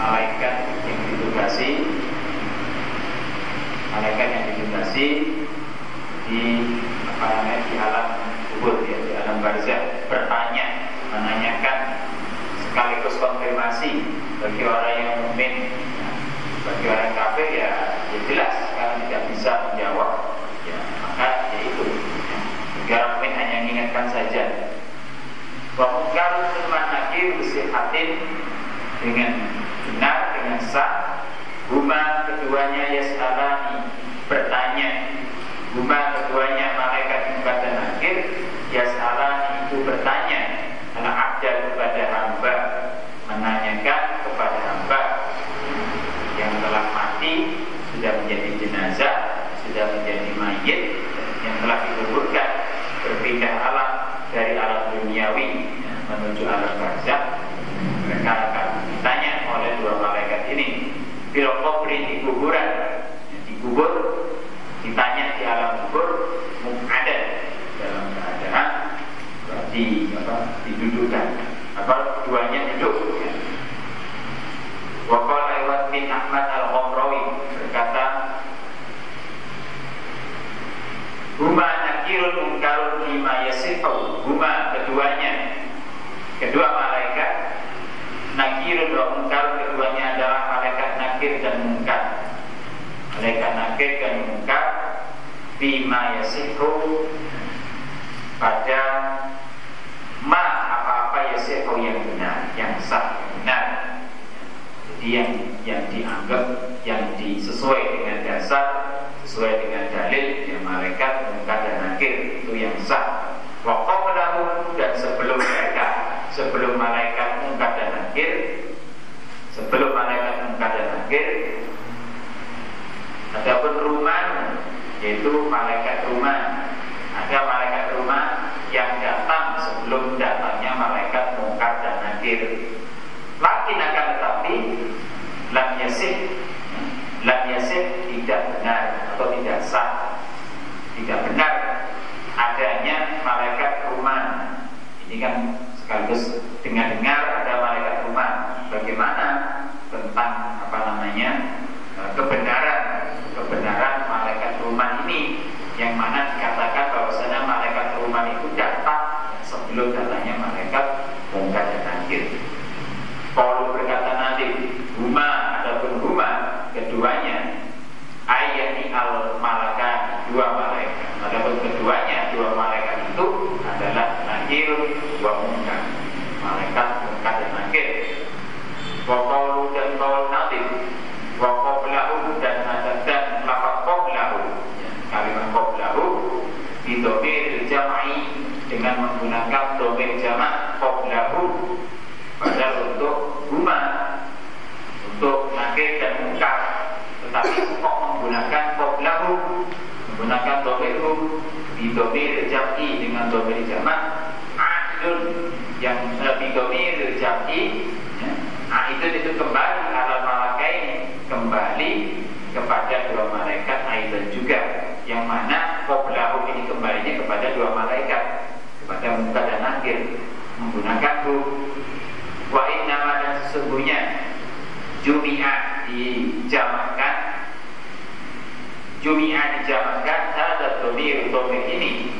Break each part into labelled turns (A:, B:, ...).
A: Malaikat yang ditugasi Malaikat yang ditugasi Di apa namanya di alam kubur ya di alam barzah bertanya menanyakan sekaligus konfirmasi bagi orang yang mukmin. Bagi orang kafir ya, ya jelas kalau tidak bisa menjawab. Ya maka ya itu. Ya. bagi mukmin hanya mengingatkan saja. Bahwa kalau cuma dengan Huma keduanya yas'alani. Bertanya. Huma keduanya malaikat muka dan akhir Yas'alani itu bertanya. Anak abdal kepada hamba Menanyakan kepada hamba Yang telah mati Sudah menjadi jenazah Sudah menjadi mayit Yang telah dikuburkan Berpindah alam dari alam duniawi ya, Menuju alam barzah Mereka ditanya oleh dua malaikat kubri di kuburan. Ya, Dikubur Ditanya di alam kubur Ada dalam keadaan di apa didudukkan. Apa keduanya duduk. Ya. Wakil lewat bin Ahmad al Ghomrawi berkata Huma nakirun mungkarun lima yasifu. Huma keduanya. Kedua malaikat Nakirun wa mungkarun keduanya adalah nakir dan mungkar. Nakir dan mungkar Bima yasifu Pada ma apa-apa yasifu yang benar Yang sah, yang benar. Jadi yang yang dianggap Yang disesuai dengan dasar Sesuai dengan dalil Yang malaikat, mungkar dan nakir Itu yang sah. Waqablahu dan sebelum mereka Sebelum malaikat mungkar dan nakir Sebelum malaikat mungkar dan nakir Adapun rumah yaitu malaikat rumah. Ada malaikat rumah yang datang sebelum datangnya malaikat mungkar dan nakir. Lakin akan tetapi lam yasih lam yasih tidak benar atau tidak sah. Tidak benar adanya malaikat rumah. Ini kan sekaligus dengar-dengar ada malaikat rumah. Bagaimana tentang apa namanya kebenaran kebenaran malaikat rumah ini yang mana dikatakan bahwasanya malaikat rumah itu datang sebelum datangnya malaikat mungkar dan nakir. Kalau berkata nanti huma adapun huma keduanya ayat al malaikat dua malaikat. Adapun keduanya dua malaikat itu adalah nakir wa mungkar. Malaikat mungkar dan. Wa dan qaul natif wa qablahu dan dan lafaz qablahu kalimat qablahu di domir jama'i dengan menggunakan domir jamak qablahu padahal untuk huma untuk nakir dan mungkar tetapi kok menggunakan qoblahu menggunakan domirhu di domir jam'i dengan domir jamak aidun yang lebih domir jam'i ya, aidun itu kembali alal malakain kembali kepada dua malaikat aidun juga. Yang mana qoblahu ini kembalinya kepada dua malaikat kepada muka dan akhir menggunakan hu wa inna dan sesungguhnya Jumi'ah dijamakkan Jumi'ah dijamakkan Ada domir domir ini.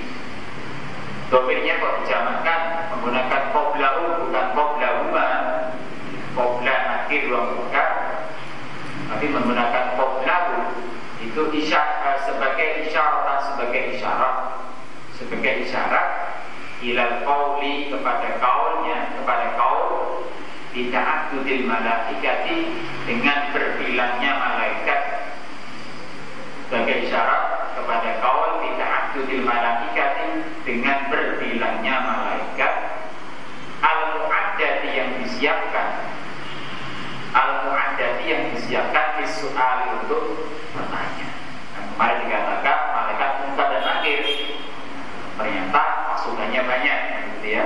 A: Domirnya kok dijamakkan Menggunakan qoblahu bukan qoblahuma Qoblah akhir dua muka Tapi menggunakan qoblahu Itu isyarat, sebagai isyarat Sebagai isyarat. Sebagai isyarat Ilal qawli kepada kaulnya Kepada kaul Bita'akudil malaikati Dengan berbilangnya malaikat. Sebagai isyarat kepada kaul Bita'akudil malaikati Dengan berbilangnya malaikat. Al-mu'addati yang disiapkan Al-mu'addati yang disiapkan Disuali untuk bertanya. Dan kemarin dikatakan Malaikat muka dan akhir. Ternyata pasukannya banyak gitu ya.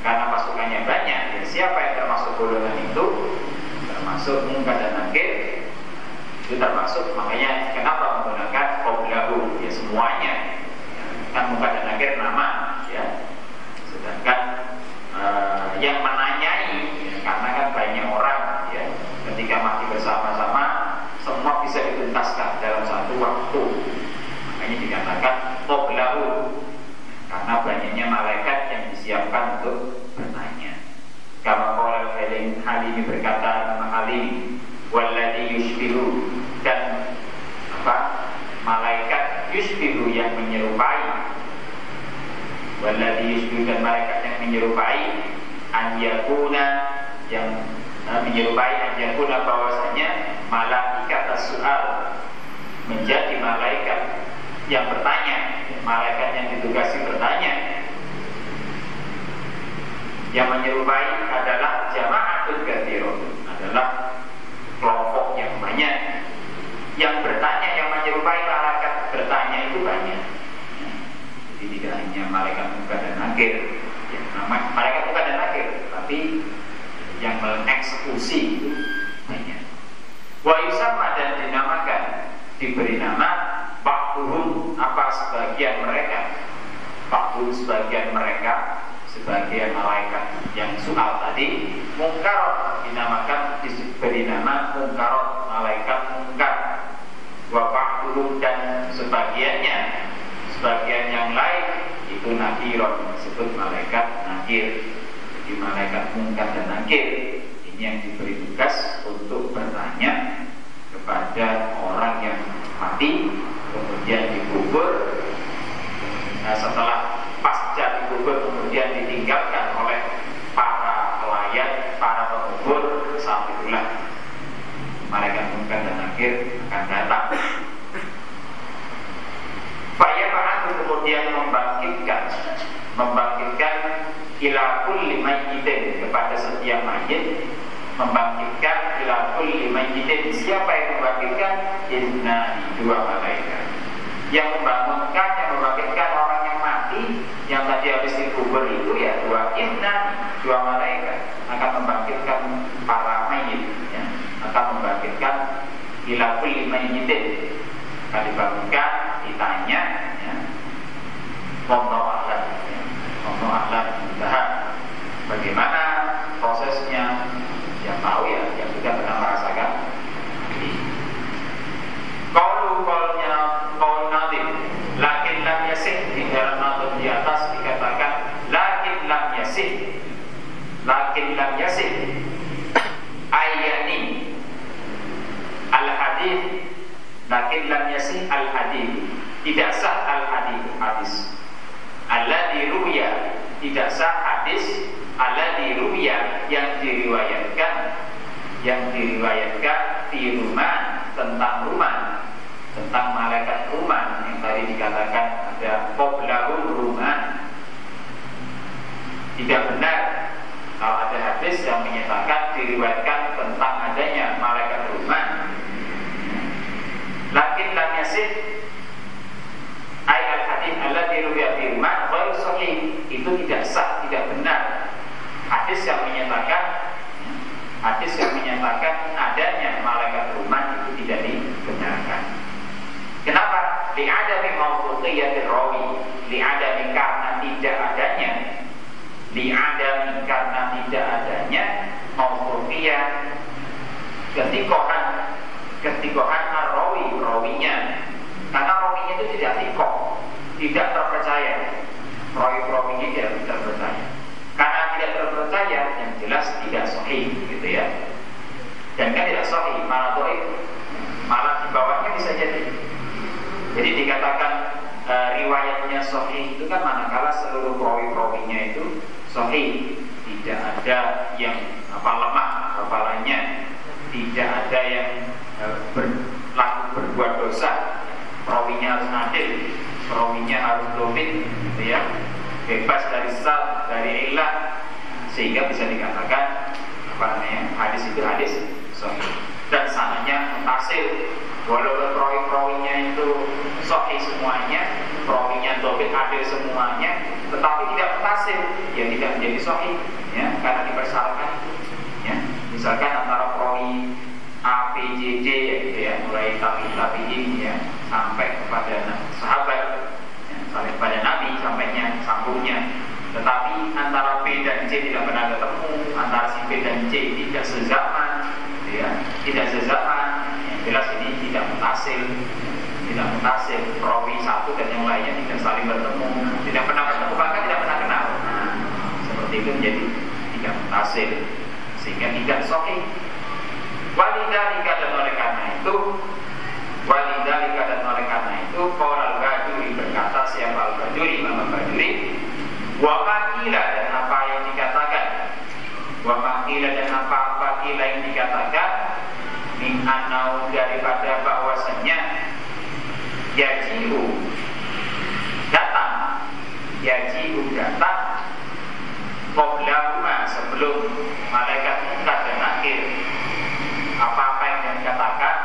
A: Karena pasukannya banyak ya siapa yang termasuk golongan itu? Termasuk muka dan nakir itu termasuk makanya kenapa menggunakan qoblahu ya semuanya. Ya, kan muka dan nakir nama ya. Sedangkan uh, yang menanyai ya, karena kan banyak orang ya ketika mati bersama-sama semua bisa dituntaskan dalam satu waktu makanya dikatakan qoblahu karena banyaknya malaikat yang disiapkan untuk bertanya. Kama qala Halim Halim berkata nama Halim walladhi yushbihu dan apa? Malaikat yushbihu yang menyerupai walladhi yushbihu dan malaikat yang menyerupai an yakuna yang menyerupai an yakuna bahwasanya malaikat as-su'al menjadi malaikat yang bertanya, malaikat yang ditugasi bertanya. Yang menyerupai adalah jama'atul kathirun, adalah kelompok yang banyak. Yang bertanya, yang menyerupai malaikat bertanya itu banyak. Jadi tidak hanya malaikat muka dan akhir, ya, malaikat muka dan akhir, tapi yang mengeksekusi itu banyak. Wa yusama dan dinamakan diberi nama Pakbulun apa sebagian mereka? Pakbul sebagian mereka Sebagian malaikat yang soal tadi Mungkarot dinamakan diberi nama Mungkarot malaikat mungkar. Wa Pakbulun dan sebagiannya Sebagian yang lain Itu nakirot disebut malaikat nakir Jadi malaikat mungkar dan nakir Ini yang diberi tugas untuk bertanya Kepada orang yang mati kemudian dikubur. Nah, setelah pasca dikubur kemudian ditinggalkan oleh para pelayan para pengubur saat itulah malaikat mungkar dan akhir akan datang. Fayaba'atu kemudian membangkitkan. Membangkitkan ila kulli mayyitin kepada setiap mayit membangkitkan ila kulli mayyitin siapa yang membangkitkan? Inna dua malaikat yang membangunkan yang membangkitkan orang yang mati yang tadi habis dikubur itu ya dua inna dua malaikat akan membangkitkan para mayit ya, akan membangkitkan ila kulli mayyitin akan dibangunkan ditanya ya, Wallahu a'lam. Ya. Wallahu a'lam Bagaimana prosesnya Yang tahu ya, yang sudah pernah merasakan Qaulu qaulnya qaul nadim Lakin lam yasih Di dalam nadim di atas dikatakan Lakin lam yasih. Lakin lam yasih. Ayani Al-hadith Lakin lam yasih al-hadith Tidak sah al-hadith Hadis. Alladhi ruya. Tidak sah hadis Alladhi ruya Yang diriwayatkan Yang diriwayatkan Di rumah Tentang rumah Tentang malaikat rumah Yang tadi dikatakan Ada Qoblahul rumah Tidak benar Kalau ada hadis yang menyatakan Diriwayatkan tentang adanya malaikat rumah Lakin yasih ay al hadis alladhi ruwiya fi rumah ghairu sahih. Itu tidak sah tidak benar. Hadis yang menyatakan hadis yang menyatakan adanya malaikat rumah itu tidak dibenarkan. Kenapa li'adami mawfuqiyatir rawi. Li'adami karena tidak adanya. Li'adami karena tidak adanya mawfuqiyah ketikohan ketikohan rawi rawinya. Karena rawinya itu tidak tikoh tidak terpercaya. Rawi rawinya tidak terpercaya. Karena tidak terpercaya yang jelas tidak sahih gitu ya. Dan kan tidak sahih malah doib malah di bawahnya bisa jadi jadi dikatakan e, riwayatnya sahih itu kan manakala seluruh rawi-rawinya itu sahih, tidak ada yang apa lemah hafalannya, tidak ada yang e, berlaku berbuat dosa, rawinya harus adil, rawinya harus domit, gitu ya, bebas dari sal, dari ilah, sehingga bisa dikatakan apa namanya hadis itu hadis sahih. Dan sananya mutasil. Walaupun perawi-perawinya itu sahih semuanya perawinya dobit adil semuanya tetapi tidak mutasil ya tidak menjadi sahih ya. Karena dipersyaratkan ya. Misalkan antara perawi A, B, J, J gitu ya mulai tapi ini ya sampai kepada sahabat ya, sampai kepada Nabi sampainya sambungnya. Tetapi antara B dan C tidak pernah ketemu antara si B dan C tidak sezaman ya tidak sezaman yang jelas ini tidak mutasil tidak mutasil perawi satu dan yang lainnya tidak saling bertemu. Tidak pernah bertemu bahkan tidak pernah kenal. Seperti itu menjadi tidak mutasil sehingga tidak sohi walidalika dan oleh karena itu walidalika dan oleh karena itu Koral Bajuri berkata siapa Al-Bajuri Imam Al-Bajuri Wa dan apa yang dikatakan? Wa dan apa-apa kila yang dikatakan? Min anau daripada bahwasannya Yaji'u Datang. Yaji'u datang. Qoblahuma sebelum Malaikat munkar dan akhir. Apa-apa yang dikatakan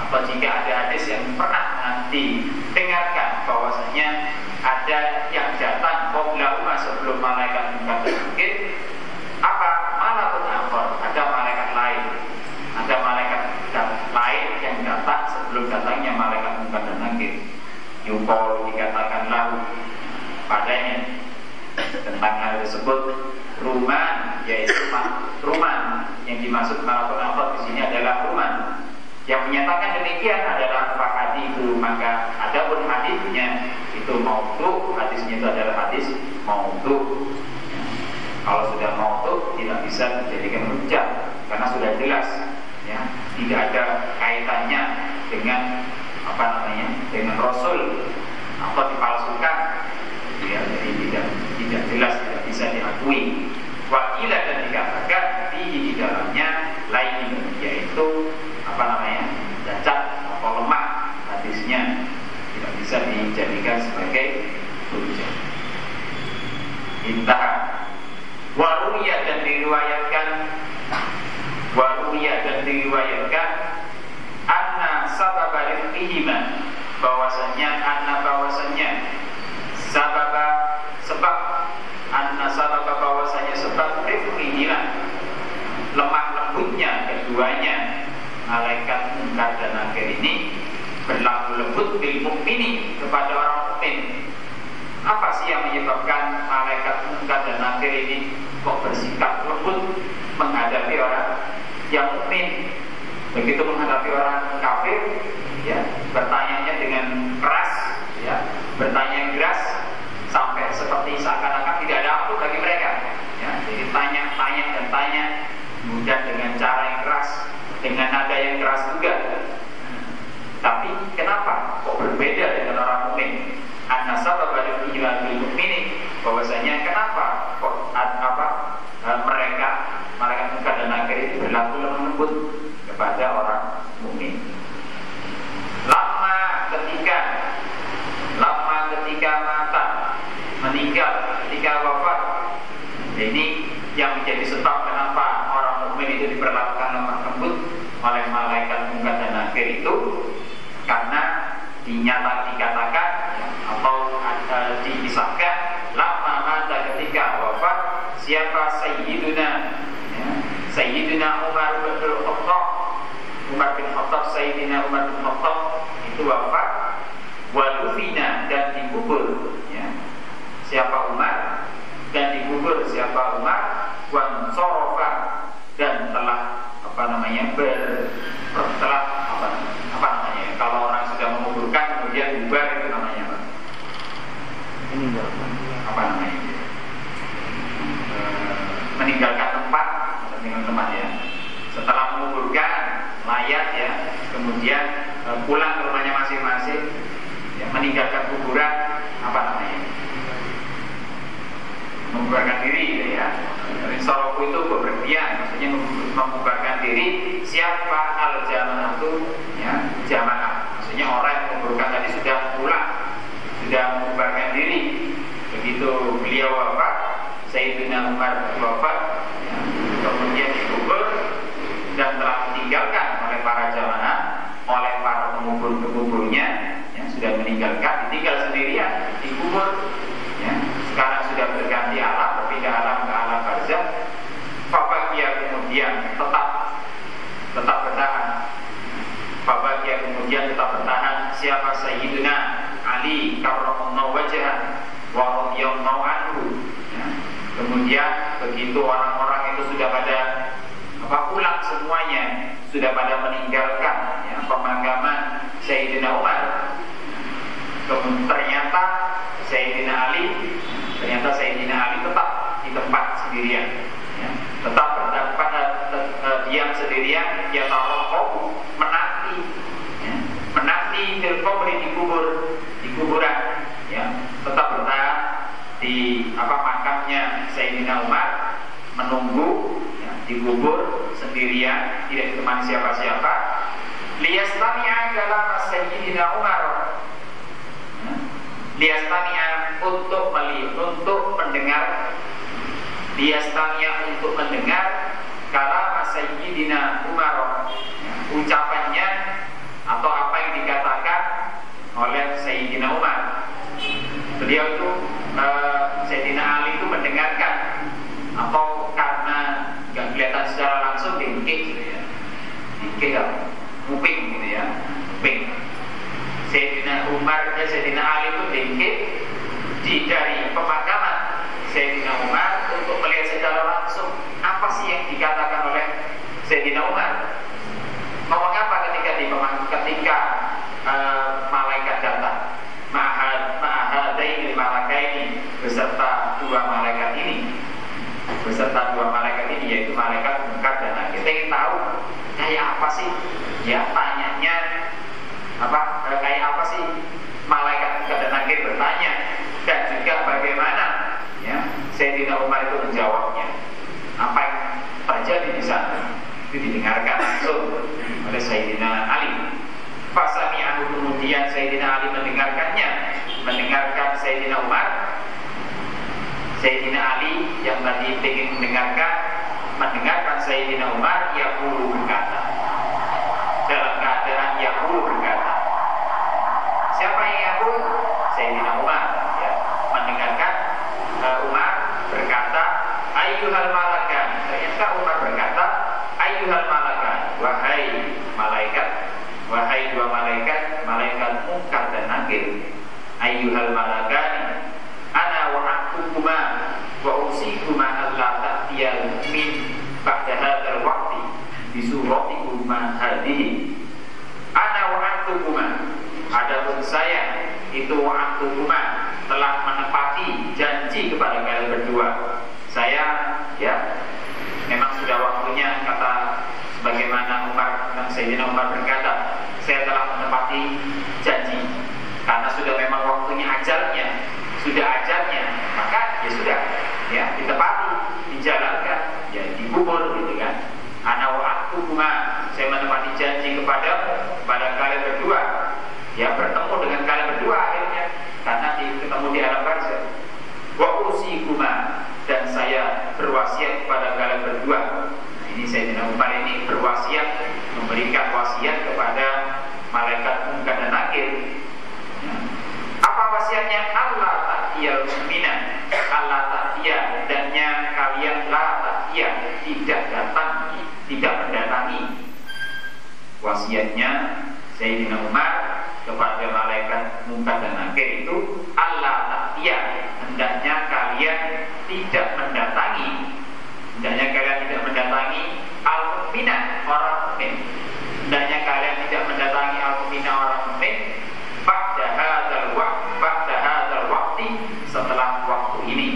A: Atau jika ada hadis yang pernah nanti Dengarkan bahwasanya ada yang datang Qoblahuma sebelum malaikat munkar dan akhir apa malakun akhor ada malaikat lain ada malaikat lain yang datang sebelum datangnya malaikat munkar dan nakir yukol dikatakan lahu padanya. Tentang hal tersebut rumah yaitu rumah yang dimaksud malakun akhor di sini adalah rumah. Yang menyatakan demikian adalah Pak Hadi itu. Maka ada pun hadisnya itu mau hadisnya itu adalah hadis mau kalau sudah mautu tidak bisa dijadikan hujah karena sudah jelas ya. Tidak ada kaitannya dengan apa namanya dengan Rasul atau dipalsukan? Ya jadi tidak tidak jelas tidak bisa diakui. Wakila dan dikatakan di di dalamnya lain yaitu apa namanya cacat atau lemah hadisnya tidak bisa dijadikan sebagai hujah. Intah Waruya dan diriwayatkan Waruya dan diriwayatkan Anna sabab rizqihima bahwasanya anna bahwasanya sababa sebab anna sababa bahwasanya sebab rizqihima lemah lembutnya keduanya malaikat munkar dan akhir ini berlaku lembut bil mukmini kepada orang mukmin apa sih yang menyebabkan malaikat munkar dan nakir ini kok bersikap lembut menghadapi orang yang mukmin? Begitu menghadapi orang kafir, ya bertanya dengan keras, ya bertanya keras sampai seperti seakan-akan tidak ada ampun bagi mereka. Ya, jadi tanya, tanya dan tanya, mudah dengan cara yang keras, dengan nada yang keras juga. Tapi kenapa kok berbeda dengan orang mukmin? anna sabab al-ijmal bil mukminin bahwasanya kenapa kok apa eh, mereka malaikat muka dan nakir itu berlaku lembut kepada orang mukmin. Lama ketika lama ketika mata meninggal ketika wafat ini yang menjadi sebab kenapa orang mukmin itu diperlakukan lemah lembut oleh malaikat muka dan nakir itu dinyata dikatakan ya, atau uh, dikisahkan lama mata ketika wafat siapa Sayyiduna? Ya, Sayyiduna Umar bin Khattab. Umar bin Khattab Sayyidina Umar bin Khattab itu wafat walufina dan dikubur ya. siapa Umar? Dan dikubur siapa Umar wan sorofa dan telah apa namanya ber telah apa apa namanya kalau orang sudah menguburkan kemudian bubar itu namanya apa? Apa namanya? E, meninggalkan tempat meninggalkan tempat ya. Setelah menguburkan mayat ya, kemudian e, pulang ke rumahnya masing-masing, ya, meninggalkan kuburan apa namanya? Membubarkan diri ya. Soroku itu bepergian, maksudnya membubarkan diri. Siapa al jamaah itu ya jamaah, maksudnya orang yang membubarkan tadi sudah pulang, sudah membubarkan diri. Begitu beliau wafat, Sayyidina Umar wafat, ya, kemudian dikubur dan telah ditinggalkan oleh para jamaah, oleh para pengubur-penguburnya yang sudah meninggalkan, ditinggal sendirian, dikubur. Ya, sekarang sudah berganti alam, berpindah alam ke alam barzah. Fabakia kemudian tetap tetap bertahan. Fabakia kemudian tetap bertahan. Siapa Sayyidina Ali karramallahu wajah wa radhiyallahu anhu. Ya. Kemudian begitu orang-orang itu sudah pada apa pulang semuanya, sudah pada meninggalkan ya, pemakaman Sayyidina Umar. Kemudian ternyata Sayyidina Ali ternyata Sayyidina Ali tetap di tempat sendirian ya. tetap berdapat uh, diam sendirian ya tahu menanti. Ya. menanti filkobri di kubur di kuburan ya. Tetap bertahan di apa makamnya Sayyidina Umar menunggu ya, dikubur sendirian tidak ditemani siapa-siapa. Liyastami'a dalam Sayyidina Umar. Liastania untuk melihat, untuk mendengar Liastania untuk mendengar Kalam Sayyidina Umar. Ya, Ucapannya Atau apa yang dikatakan Oleh Sayyidina Umar. Beliau itu uh, Sayyidina Ali itu mendengarkan. Atau karena Gak kelihatan secara langsung Dingkik gitu ya. Dingkik apa? Muping gitu ya. Muping Sayyidina Umar dan Sayyidina Ali itu dingkit di dari pemakaman Sayyidina Umar untuk melihat secara langsung apa sih yang dikatakan Sayyidina Umar. Ngomong apa ketika di ketika uh, malaikat datang? Ma'ahad ma'ahadaini malakaini beserta dua malaikat ini. Beserta dua malaikat ini yaitu malaikat mungkar dan kita ingin tahu kayak apa sih? Ya tanyanya apa kayak apa sih? Malaikat dan nakir bertanya dan juga bagaimana? Ya Sayyidina Umar itu menjawabnya. Apa yang terjadi di sana itu didengarkan langsung oleh Sayyidina Ali. Fasami'ahu kemudian Sayyidina Ali mendengarkannya mendengarkan Sayyidina Umar. Sayyidina Ali yang tadi ingin mendengarkan mendengarkan Sayyidina Umar ia puluh berkata dalam keadaan ia puluh berkata Siapa yang yakul? Sayyidina Umar ya. Mendengarkan uh, Umar berkata Ayyuhal malakan Ternyata Umar berkata Ayyuhal malakan Wahai malaikat Wahai dua malaikat Malaikat mungkar dan nakir Ayyuhal malakan Ana wa'akukuma Wa usikuma Allah ta'tiyal min Ba'da hadal wakti Bisuratikumah hadihi Ana wa'akukuma Adapun saya itu waktu rumah telah menepati janji kepada kalian berdua. Saya ya memang sudah waktunya kata sebagaimana Umar dan Sayyidina Umar berkata, saya telah menepati janji karena sudah memang waktunya ajalnya, sudah ajalnya, maka ya sudah ya ditepati, dijalankan, ya dikubur gitu kan. Ana waktu rumah saya menepati janji kepada kepada kalian berdua. Ya bertemu dengan kalian berdua akhirnya karena di, ketemu di alam barzah. Wa usikuma dan saya berwasiat kepada kalian berdua. Nah, ini saya tidak Umar ini berwasiat memberikan wasiat kepada malaikat mungkar dan nakir. Ta'tiyal mu'mina Allah ta'tiya dannya kalian la ta'tiya tidak datang tidak mendatangi. Wasiatnya Sayyidina Umar kepada malaikat muka dan akhir itu Allah ta'tiya hendaknya kalian tidak mendatangi. Hendaknya kalian tidak mendatangi al-mu'mina orang mukmin. Hendaknya kalian tidak mendatangi al-mu'mina orang mukmin pada hadzal waqt pada hadzal waqti setelah waktu ini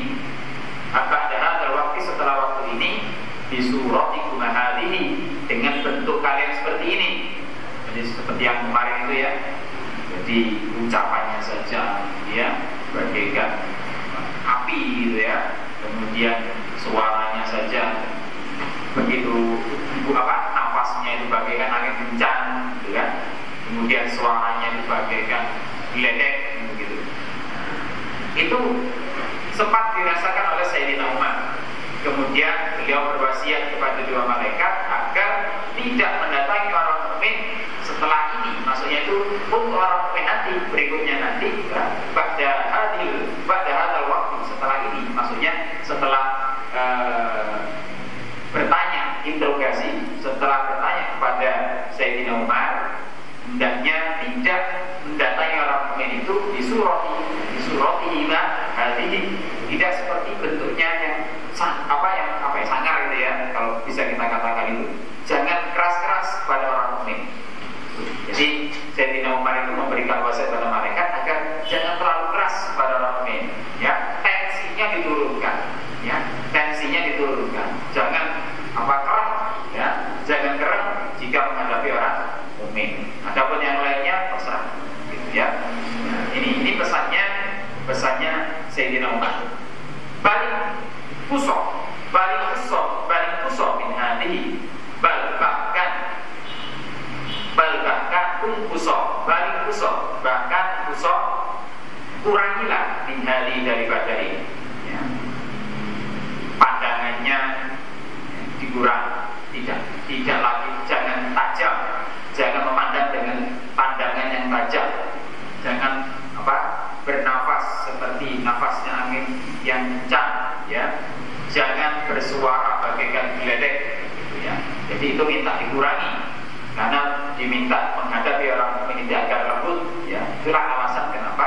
A: pada hadzal waqti setelah waktu ini di suratikum hadhihi dengan bentuk kalian seperti ini jadi seperti yang kemarin itu ya. Jadi ucapannya saja ya bagaikan api gitu ya. Kemudian suaranya saja. Begitu apa nafasnya itu bagaikan angin kencang gitu kan kemudian suaranya itu bagaikan geledek begitu itu sempat dirasakan oleh Sayyidina Umar. Kemudian beliau berwasiat kepada dua malaikat agar tidak mendatangi orang mukmin setelah ini. Maksudnya itu untuk orang mukmin nanti berikutnya nanti ya, pada hadil pada hadal waktu setelah ini. Maksudnya setelah uh, bertanya interogasi setelah bertanya kepada Sayyidina Umar hendaknya tidak mendatangi orang mukmin itu di surat di surat ini hadil tidak seperti bentuknya yang apa yang apa yang sangar gitu ya kalau bisa kita katakan itu jangan keras-keras pada orang mukmin. Jadi Sayyidina Umar itu memberikan wasiat pada malaikat agar jangan terlalu keras pada orang mukmin ya tensinya diturunkan ya tensinya diturunkan jangan apa keras ya jangan keras jika menghadapi orang mukmin adapun yang lainnya terserah gitu ya nah, ini ini pesannya pesannya Sayyidina Umar balik kusok balik kusok balik kusok min hadihi bal bahkan bal pun kusok balik kusok bahkan kusok kurangilah min hadi daripada ini. Ya. pandangannya dikurang. Tidak tidak lagi. Jangan tajam. Jangan memandang dengan pandangan yang tajam. Jangan apa bernafas seperti nafasnya angin yang kencang ya. Jangan bersuara bagaikan geledek gitu ya. Jadi itu minta dikurangi karena diminta menghadapi orang mukmin agar lembut ya itulah alasan kenapa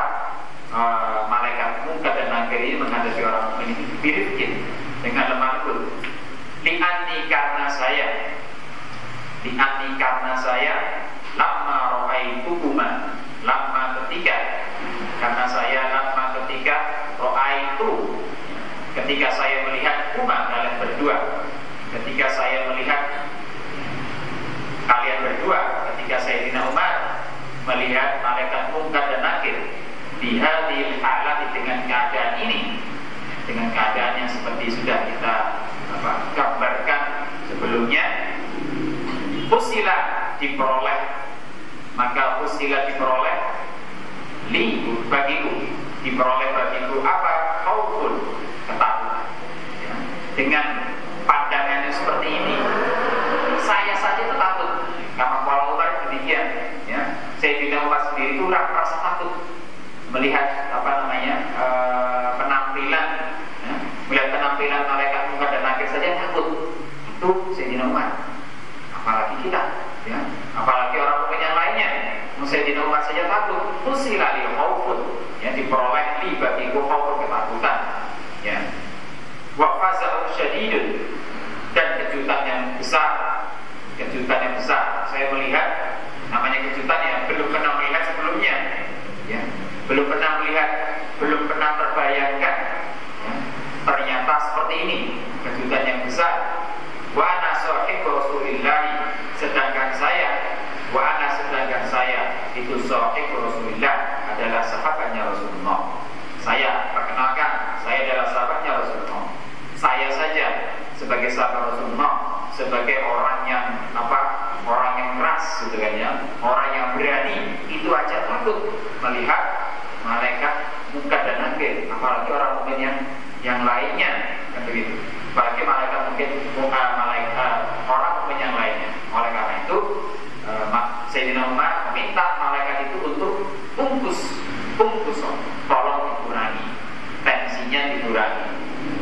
A: uh, malaikat muka dan nakir ini menghadapi orang mukmin ini birifkin dengan lemah lembut. Li'anni karena saya. Li'anni karena saya lama rohai tukuma lama ketika karena saya lama ketika rohai itu ketika saya melihat kuma kalian berdua. Ketika saya melihat kalian berdua ketika Sayyidina Umar melihat malaikat mungkar dan nakir di hadil halat dengan keadaan ini dengan keadaan yang seperti sudah kita apa, gambarkan sebelumnya usilah diperoleh maka usilah diperoleh li bagiku. Diperoleh bagiku apa? Khaufun ketakutan. Ya. dengan pandangan yang seperti ini saya saja takut karena kalau Umar demikian ya saya Umar sendiri itu rasa takut. Melihat apa namanya e, penampilan ya, melihat penampilan malaikat muka dan akhir saja takut. Itu Sayyidina Umar. Apalagi kita ya. Apalagi orang mukmin yang lainnya. Sayyidina Umar saja takut. Usilah lil khaufun yang diperoleh li bagiku khaufun ketakutan ya. Wa faza'un syadidun dan kejutan yang besar. Kejutan yang besar. Saya melihat namanya kejutan yang belum pernah melihat sebelumnya. Ya belum pernah melihat belum pernah terbayangkan. Ya. ternyata seperti ini kejutan yang besar. Wa ana sahib rasulillah sedangkan saya wa ana sedangkan saya itu sahib rasulillah adalah sahabatnya Rasulullah. Saya perkenalkan saya adalah sahabatnya Rasulullah. Saya saja sebagai sahabat Rasulullah sebagai orang yang apa orang yang keras gitu kan ya orang yang berani itu aja takut melihat malaikat muka dan akhir apalagi orang mungkin yang yang lainnya kan begitu. Apalagi malaikat mungkin muka malaikat orang mungkin yang lainnya. Oleh karena itu uh, Sayyidina Umar meminta malaikat itu untuk bungkus bungkus tolong dikurangi dikurangi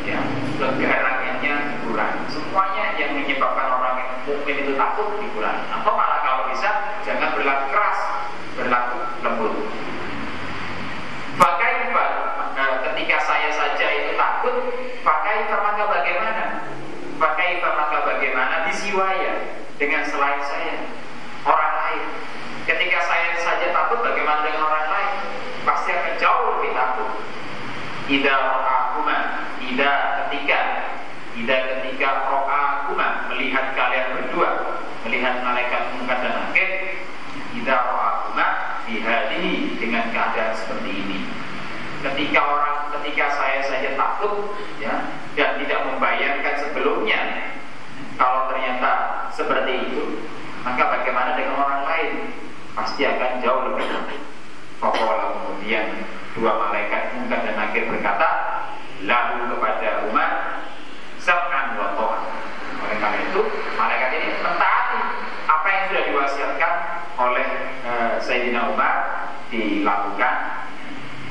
A: ya kegerangannya dikurangi. Semuanya yang menyebabkan orang mukmin itu takut dikurangi. Atau malah kalau bisa jangan berlaku keras berlaku lembut pakai ketika saya saja itu takut pakai maka bagaimana? Pakai maka bagaimana? Disiwaya dengan selain saya orang lain. Ketika saya saja takut bagaimana dengan orang lain? Pasti akan jauh lebih takut. Ida ro'akuma Ida ketika Ida ketika ro'akuma Melihat kalian berdua Melihat malaikat muka dan nakir Ida ro'akuma Bihadihi dengan keadaan seperti ini. Ketika orang Ketika saya saja takut ya, Dan tidak membayangkan sebelumnya Kalau ternyata Seperti itu Maka bagaimana dengan orang lain? Pasti akan jauh lebih takut. Kemudian dua malaikat muka dan akhir berkata lalu kepada umat sab'an wa oleh karena itu malaikat ini mentaati apa yang sudah diwasiatkan oleh uh, Sayyidina Umar dilakukan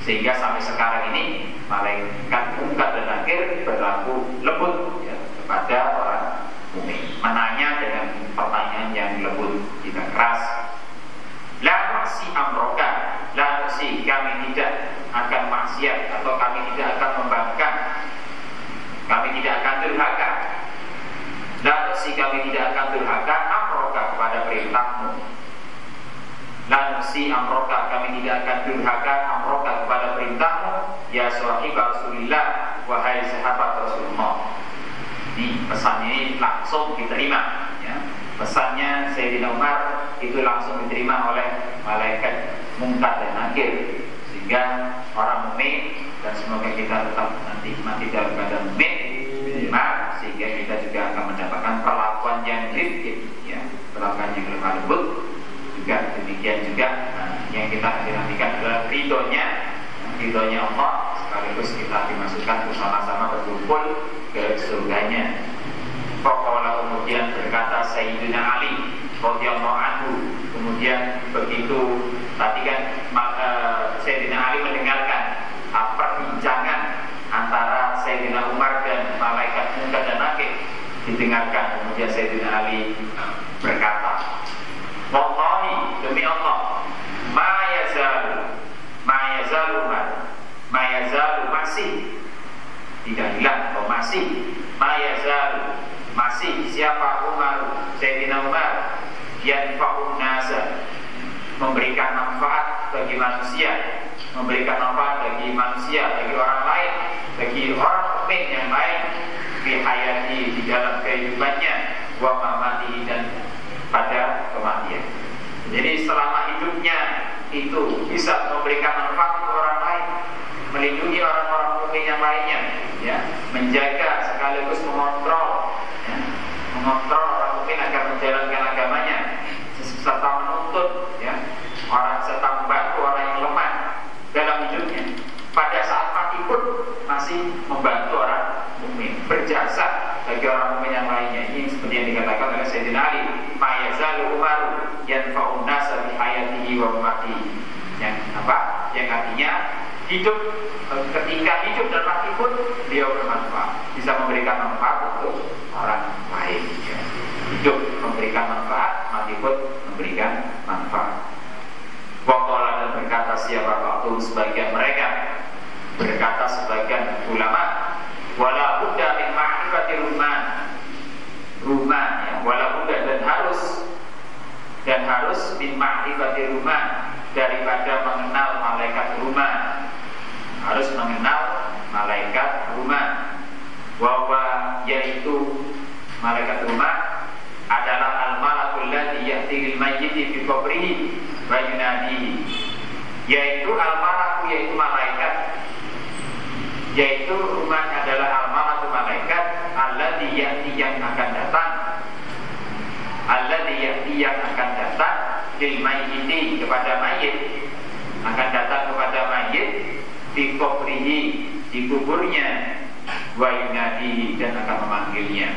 A: sehingga sampai sekarang ini malaikat muka dan akhir berlaku lembut ya, kepada orang mukmin. Menanya dengan pertanyaan yang lembut tidak keras. La maksi amroka la maksi kami tidak akan maksiat atau kami tidak akan membangkang. Kami tidak akan durhaka. Dan si kami tidak akan durhaka amroka kepada perintahmu. Dan si amroka kami tidak akan durhaka amroka kepada perintahmu ya sahib Rasulullah wahai sahabat Rasulullah di pesan ini langsung diterima ya. pesannya Sayyidina Umar itu langsung diterima oleh malaikat mungkat dan akhir sehingga orang mukmin dan semoga kita tetap nanti mati dalam keadaan minimal sehingga kita juga akan mendapatkan perlakuan yang rifkin ya perlakuan yang lemah lembut juga demikian juga nah, yang kita nantikan adalah ridhonya ridhonya Allah sekaligus kita dimasukkan bersama-sama berkumpul ke surganya. Pokoknya kemudian berkata Sayyidina Ali radhiyallahu anhu. Kemudian begitu tadi kan uh, Sayyidina Ali mendengarkan perbincangan antara Sayyidina Umar dan malaikat muka dan nakik didengarkan. Kemudian Sayyidina Ali berkata Wallahi demi Allah ma yazalu ma yazalu Umar ma yazalu masih tidak hilang atau masih ma yazalu masih siapa Umar? Sayyidina Umar. Yang nasa. Memberikan manfaat bagi manusia, memberikan manfaat bagi manusia, bagi orang lain, bagi orang mukmin yang lain di hayati di dalam kehidupannya, wa mamati dan pada kematian. Jadi selama hidupnya itu bisa memberikan manfaat untuk orang lain, melindungi orang-orang mukmin yang lainnya, ya, menjaga sekaligus mengontrol, ya, mengontrol orang mukmin agar menjalankan agamanya, serta menuntut ya orang serta membantu orang yang lemah dalam hidupnya. Pada saat mati pun masih membantu orang mukmin berjasa bagi orang mukmin yang lainnya. Ini seperti yang dikatakan oleh Sayyidina Ali mayazalu umaru yanfa'un nasa bi hayatihi wa mati yang apa? Yang artinya hidup ketika hidup dan mati pun beliau bermanfaat. Bisa memberikan manfaat untuk orang lain ya. hidup memberikan manfaat mati pun memberikan manfaat. Wakola dan berkata siapa waktu sebagian mereka Berkata sebagian ulama Wala buddha min ma'rifati rumah Rumah ya. Wala buddha dan harus Dan harus min ma'rifati rumah Daripada mengenal malaikat rumah Harus mengenal malaikat rumah. Wawa yaitu malaikat rumah adalah al-malakul ladzi ya'til mayyiti fi qabrihi wa yaitu al-malaku yaitu malaikat. Yaitu rumah adalah al-malaku malaikat alladzi ya'ti yang akan datang. Alladzi ya'ti yang akan datang lil mayyiti kepada mayit. Akan datang kepada mayit di qabrihi di kuburnya wa dan akan memanggilnya.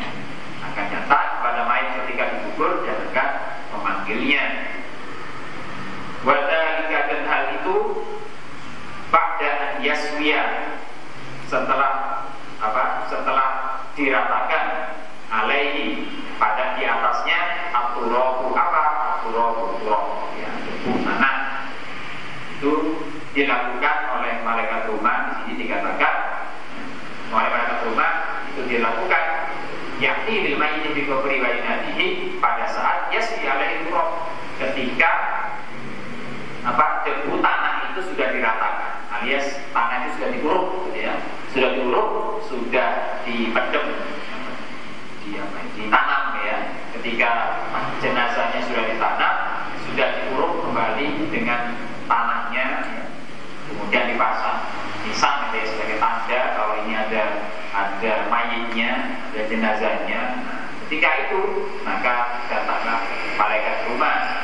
A: Akan datang kepada mayit ketika dikubur dan akan memanggilnya. Wadalika dan hal itu Pada yaswiya Setelah diratakan alaihi pada di atasnya aturabu apa aturabu turab ya itu dilakukan malaikat rumah di sini dikatakan malaikat rumah itu dilakukan. Yakni mayyit bi qabri wa pada saat yasbi alaihi turab ketika apa debu tanah itu sudah diratakan. Alias tanah itu sudah diuruk gitu ya. Sudah diuruk sudah dipedem di apa ditanam ya. Ketika jenazahnya sudah ditanam sudah diuruk kembali dengan. Kemudian dipasang nisan gitu ya sebagai tanda kalau ini ada ada mayitnya ada jenazahnya. Ketika itu maka datanglah malaikat rumah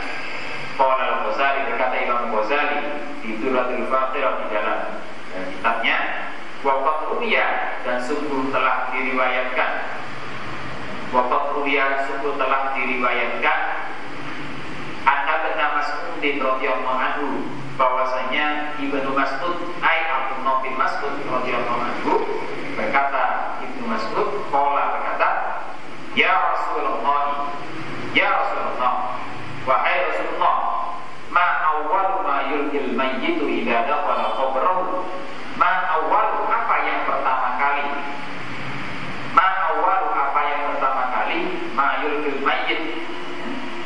A: Qala al-Ghazali berkata Imam Ghazali di Duratul Faqirah di dalam ya, kitabnya Waqat ruya dan sungguh telah diriwayatkan. Waqat ruya sungguh telah diriwayatkan. Anda benar Mas'ud radhiyallahu anhu bahwasanya Ibnu Mas'ud ai Abdullah bin Mas'ud radhiyallahu anhu berkata Ibnu Mas'ud qala berkata Ya Rasulullah Ya Rasulullah Wahai Rasulullah, ma awal ma yulkil mayyitu idza dakhala qabrahu? Ma awal apa yang pertama kali? Ma awal apa yang pertama kali? Ma yulkil mayyit.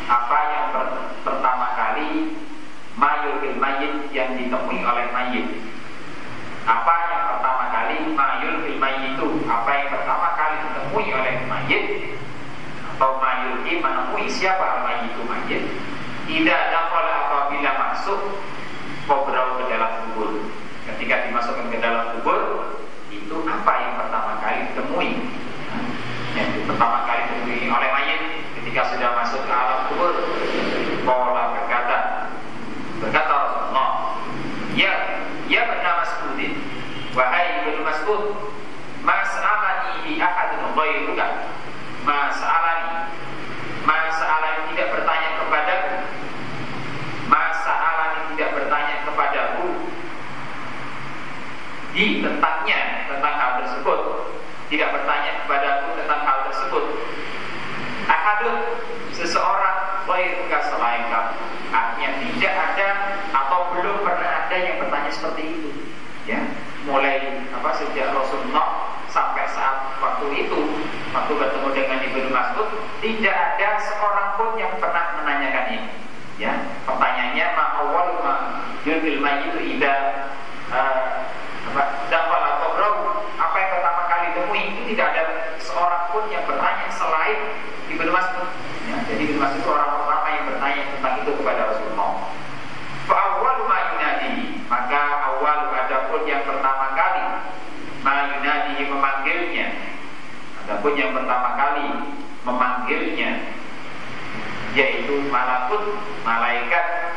A: Apa yang per pertama kali? Ma yulkil mayyit yang ditemui oleh mayit. Apa yang pertama kali? Ma yulkil mayyitu. Apa yang pertama kali ditemui oleh mayit? atau mayulki menemui siapa itu mayit tidak dapat apabila masuk kobrol ke dalam kubur ketika dimasukkan ke dalam kubur itu apa yang pertama kali ditemui yang pertama kali ditemui oleh mayit ketika sudah masuk ke alam kubur Pola berkata berkata Rasulullah ya ya benar Mas'udin Mas'ud mas'alani bi ahadun ghairuka masalani masalani tidak bertanya kepadaku. Masalani tidak bertanya kepadaku. Di tentangnya tentang hal tersebut tidak bertanya kepadaku tentang hal tersebut. Ahadun seseorang wairuka selain kamu. Artinya tidak ada atau belum pernah ada yang bertanya seperti itu. Ya mulai apa sejak Rasulullah sampai saat waktu itu waktu bertemu dengan Ibnu Mas'ud tidak ada seorang pun yang pernah menanyakan ini ya pertanyaannya ma awal ma itu ida uh, dafal atau apa yang pertama kali temui itu tidak ada seorang pun yang bertanya selain Ibnu Mas'ud. Ya, jadi Ibnu Mas'ud itu orang pertama yang bertanya tentang itu kepada Rasulullah fa awal ma yunadi maka awal adapun yang pertama kali ma yunadi memanggilnya Adapun yang pertama kali memanggilnya yaitu malakut malaikat.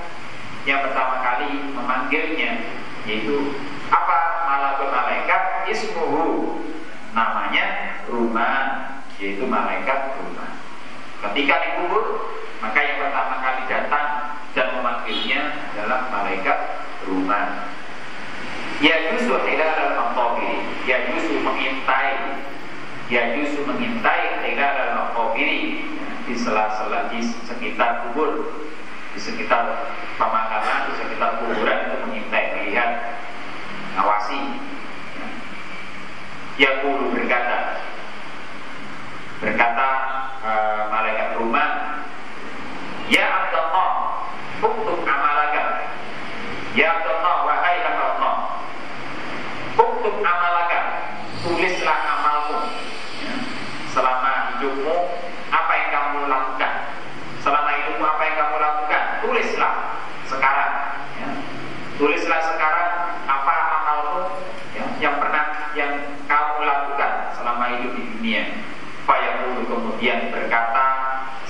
A: Yang pertama kali memanggilnya yaitu apa? Malakut malaikat ismuhu. Namanya rumah yaitu malaikat rumah ketika dikubur maka yang pertama kali datang dan memanggilnya adalah malaikat rumah ya justru tidak dalam ya justru mengintai ya justru mengintai hilal al-maqabiri di sela-sela di sekitar kubur di sekitar pemakaman di sekitar kuburan itu mengintai melihat ngawasi. Ya guru berkata berkata uh, malaikat rumah ya Abdullah uktub amalaka ya Abdullah wahai Allah uktub amalaka tulislah amalmu selama hidupmu apa yang kamu lakukan selama hidupmu apa yang kamu lakukan tulislah sekarang ya. tulislah sekarang apa amalmu ya, yang pernah yang kamu lakukan selama hidup di dunia Fayaqulu kemudian berkata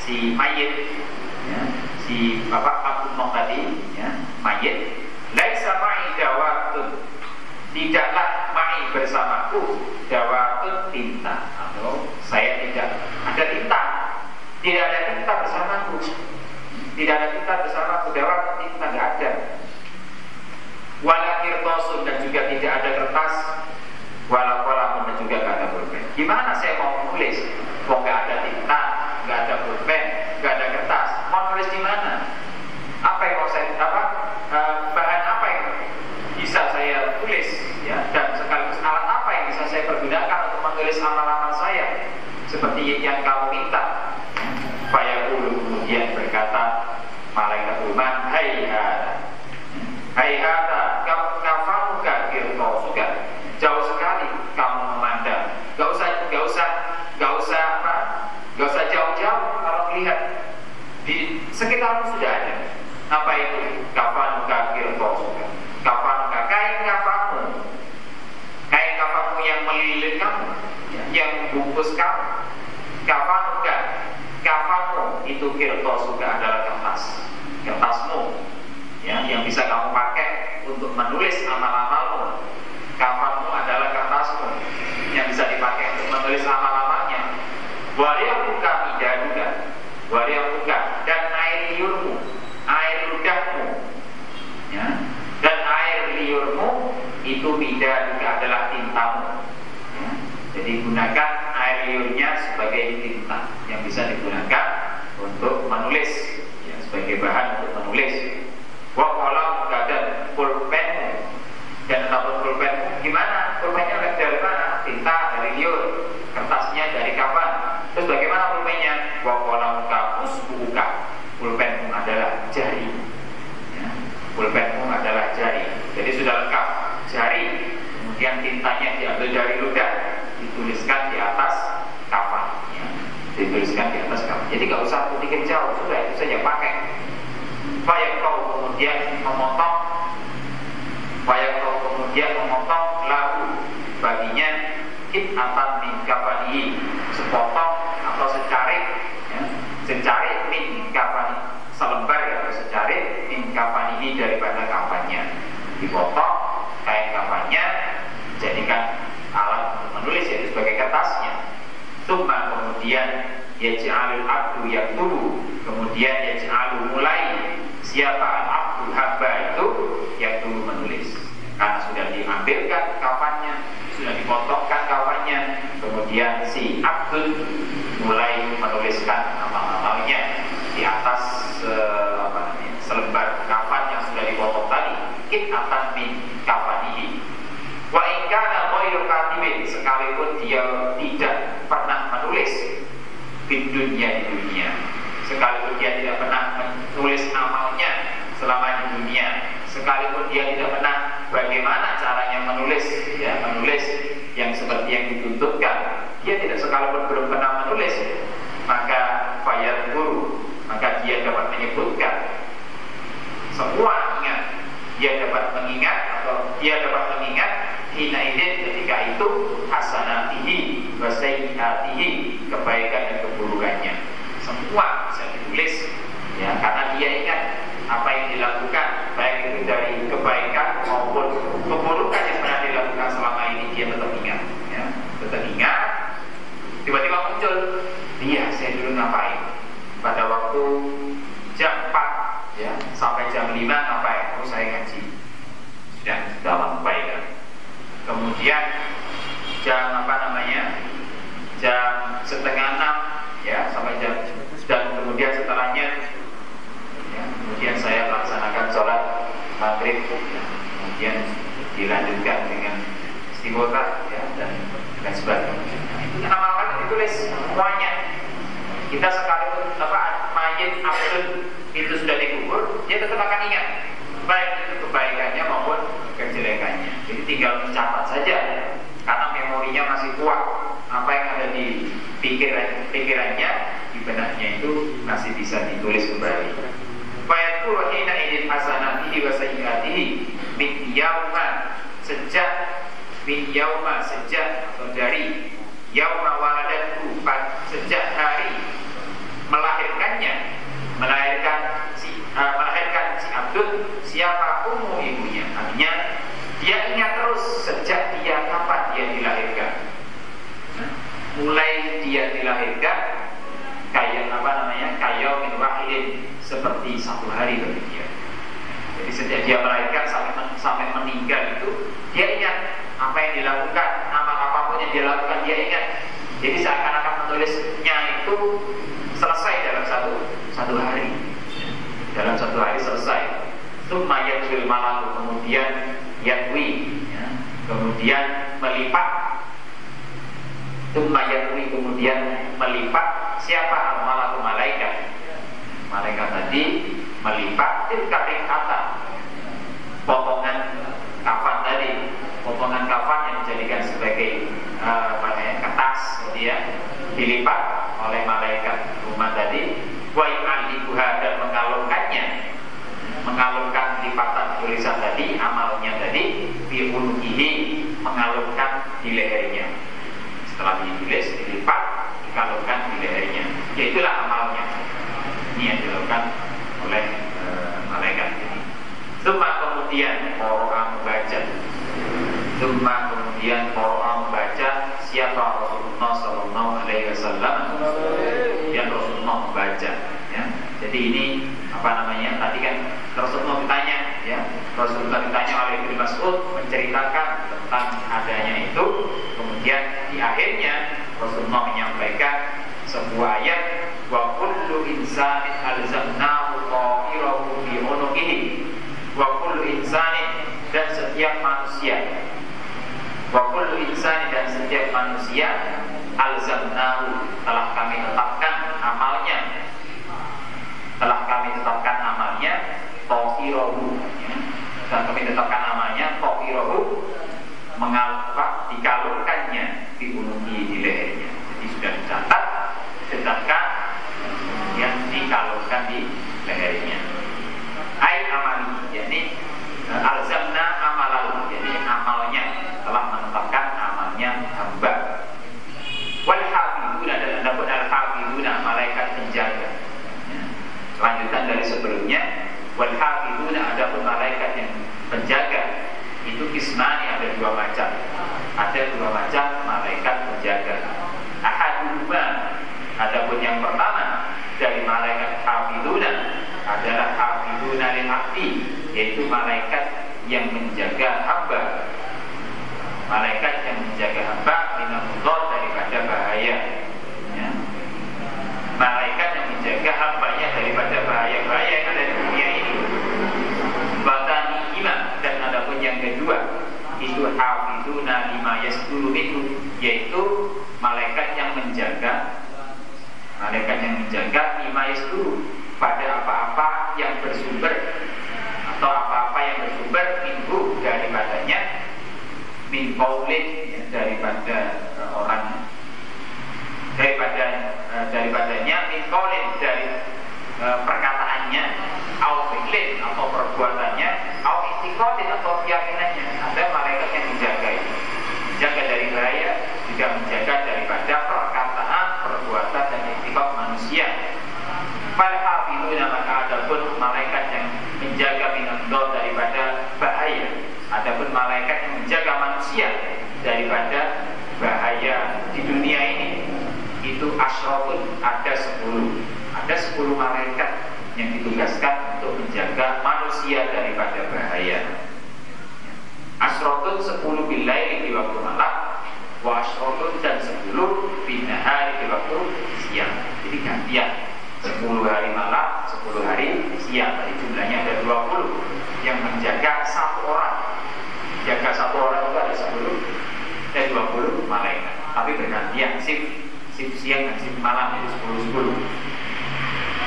A: si mayit ya, si bapak Abdul tadi ya, mayit laisa ma'i dawatun tidaklah ma'i bersamaku dawatun tinta atau saya tidak ada tinta tidak ada tinta bersamaku tidak ada tinta bersamaku dewan tinta tidak ada wala kirtosun dan juga tidak ada kertas wala kolamun dan juga kata pulpen gimana saya mau nulis. Kok nggak ada tinta, nggak ada pulpen, nggak ada kertas. Mau nulis di mana? Apa yang mau saya apa? Uh, bahan apa yang bisa saya tulis? Ya, dan sekaligus alat apa yang bisa saya pergunakan untuk menulis amal-amal saya? Seperti yang kamu minta. Fayaqulu kemudian berkata malaikat rumah, Hai Hai hata, kafamuka suka Jauh sekali kamu memandang. Gak usah, gak usah, gak usah apa? Gak usah jauh-jauh kalau melihat di sekitarmu sudah ada. Apa itu? Kafanuka suka Kafanuka kain kafanmu. Kain kafanmu yang melilit kamu, yang membungkus kamu. Kafanuka kafanmu itu suka adalah kertas. Kertasmu ya, yang bisa kamu pakai untuk menulis amal-amalmu. Kafanmu adalah kertasmu yang bisa dipakai untuk menulis amal-amalnya. buka tidak juga. buka dan air liurmu, air ludahmu, ya. dan air liurmu itu tidak juga adalah tintamu. Ya. Jadi gunakan air liurnya sebagai tinta yang bisa digunakan untuk menulis ya, sebagai bahan untuk menulis Wa kolam dan pulpen dan ataupun pulpen gimana? Pulpennya dari mana? Tinta dari liur, kertasnya dari kapan? Terus bagaimana pulpennya? Wa kolam kapus buka. Pulpenmu adalah jari. Ya. Pulpenmu adalah jari. Jadi sudah lengkap jari. Kemudian tintanya diambil dari ludah, dituliskan di atas kapan. Ya. Dituliskan di atas kapan. Jadi nggak usah pikir jauh, sudah itu saja pakai. Baik kau kemudian memotong Baik kau kemudian memotong lagu baginya atas min kafani sepotong atau secarik ya, secarik min kafani selembar ya, atau secarik min kafani daripada kafannya dipotong kain kafannya jadikan alat untuk menulis yaitu sebagai kertasnya. Tuma kemudian yaj'alul abdu yang dulu kemudian yaj'alu mulai siapa al-abdu hamba itu yang dulu menulis. Karena sudah diambilkan kafannya sudah dipotongkan kafannya kemudian si abdul mulai menuliskan amal-amalnya di atas uh, apa namanya, selembar kafan yang sudah dipotong tadi akan min kafanihi wa ingkana ghairu katibin sekalipun dia tidak pernah menulis di dunia di dunia. Sekalipun dia tidak pernah menulis amalnya selama di dunia sekalipun dia tidak pernah bagaimana caranya menulis ya menulis yang seperti yang dituntutkan dia tidak sekalipun belum pernah menulis maka fayat guru maka dia dapat menyebutkan semua ingat dia dapat mengingat atau dia dapat mengingat hina ketika itu hasanatihi wasayyiatihi kebaikan dan keburukannya. Semua bisa ditulis ya karena dia ingat apa yang dilakukan baik itu dari kebaikan maupun keburukan yang pernah dilakukan selama ini dia tetap ingat ya tetap ingat. Tiba-tiba muncul dia saya dulu ngapain? Pada waktu jam 4 ya sampai jam 5 ngapain? Oh saya ngaji. Sudah dalam kebaikan. Kemudian jam apa namanya jam setengah enam ya sampai jam dan kemudian setelahnya ya, kemudian saya melaksanakan sholat maghrib ya, kemudian dilanjutkan dengan istighfar ya dan dan sebagainya. Nah, itu amal ditulis semuanya. Kita sekalipun apa mayit abdul itu sudah dikubur dia tetap akan ingat. Baik itu kebaikannya maupun kejelekannya. Jadi tinggal mencatat saja karena memorinya masih kuat. Apa yang ada di pikiran pikirannya di benaknya itu masih bisa ditulis kembali. Fayaqulu hina idin hasanatihi wa sayyiatihi min yauma sejak min yauma sejak atau dari yauma waladatu sejak hari melahirkannya melahirkan si uh, melahirkan si Abdul siapa umum ibunya. Artinya dia ingat terus sejak dia kapan dia dilahirkan. Mulai dia dilahirkan kayak apa namanya? Kayak min wahidin seperti satu hari bagi dia. Jadi sejak dia melahirkan sampai sampai meninggal itu dia ingat apa yang dilakukan amal apa pun yang dia lakukan dia ingat. Jadi seakan-akan menulisnya itu selesai dalam satu satu hari. Dalam satu hari selesai. Yadwil malaku kemudian yadwi. ya. Kemudian melipat. Summa yadwi kemudian melipat. Siapa al-malaku malaikat malaikat tadi melipat tilkating kata. Potongan kafan tadi? Potongan kafan yang dijadikan sebagai uh, kertas gitu ya dilipat oleh malaikat rumah tadi. Wa yu'alliquha dan mengalungkannya. Mengalungkan lipatan tulisan tadi amalnya tadi bi mengalungkan di lehernya. Setelah ditulis dilipat dikalungkan di lehernya. Yaitulah amalnya. Ini yang dilakukan oleh e, malaikat ini. Suma kemudian Qur'an membaca Suma kemudian Qur'an membaca Siapa Rasulullah Sallallahu Alaihi Wasallam? Yang Rasulullah membaca ya. Jadi ini apa namanya Tadi kan Rasulullah ditanya ya Rasulullah ditanya oleh Ibnu Mas'ud Menceritakan tentang adanya itu. Kemudian di akhirnya Rasulullah menyampaikan sebuah ayat wa kullu insanin alzamnahu ta'irahu fi unuqihi. Wa kullu insanin dan setiap manusia. Wa kullu insanin dan setiap manusia alzamnahu telah kami tetapkan amalnya. Telah kami tetapkan amalnya ta'irahu dan kami tetapkan amalnya ta'irahu mengalpa dikalungkannya di unuki di lehernya jadi sudah dicatat ditetapkan yang dikalungkan di lehernya. Ay amali yakni e, alzamna amalahu jadi amalnya telah menetapkan amalnya hamba. Wal hafiduna dan ada pun al hafiduna malaikat penjaga. Ya. lanjutan dari sebelumnya wal ada pun malaikat yang penjaga. Itu kismani ada dua macam. Ada dua macam malaikat penjaga. Ahaduma adapun yang pertama dari malaikat hafiduna adalah hafiduna abdi yaitu malaikat yang menjaga hamba. Malaikat yang menjaga hamba minamullah daripada bahaya. Ya. malaikat yang menjaga hambanya daripada bahaya-bahaya yang ada di dunia ini batani iman dan adapun kedua itu hafiduna lima yasdulu itu yaitu malaikat yang menjaga malaikat yang menjaga yasdulu pada apa-apa yang bersumber atau apa-apa yang bersumber minggu daripadanya min qaulin ya, daripada uh, orang daripada uh, daripadanya min qaulin dari uh, perkataannya au atau perbuatannya istiqatin atau keyakinannya ada malaikat yang menjaga itu. Menjaga dari bahaya juga menjaga daripada perkataan perbuatan dan istiqat manusia. Fal hafiduna maka ada pun malaikat yang menjaga minandol daripada bahaya. Adapun malaikat yang menjaga manusia daripada bahaya di dunia ini. Itu asrofun ada sepuluh. Ada sepuluh malaikat yang ditugaskan untuk menjaga manusia daripada bahaya. Asrotun sepuluh bilaili di waktu malam Wa asrotun dan sepuluh binahari di waktu siang. Jadi gantian. 10 hari malam, 10 hari siang. Tadi jumlahnya ada 20 Yang menjaga satu orang. Jaga satu orang itu ada 10 Dan 20 malaikat. Tapi bergantian sip Sip siang dan sip malam itu 10-10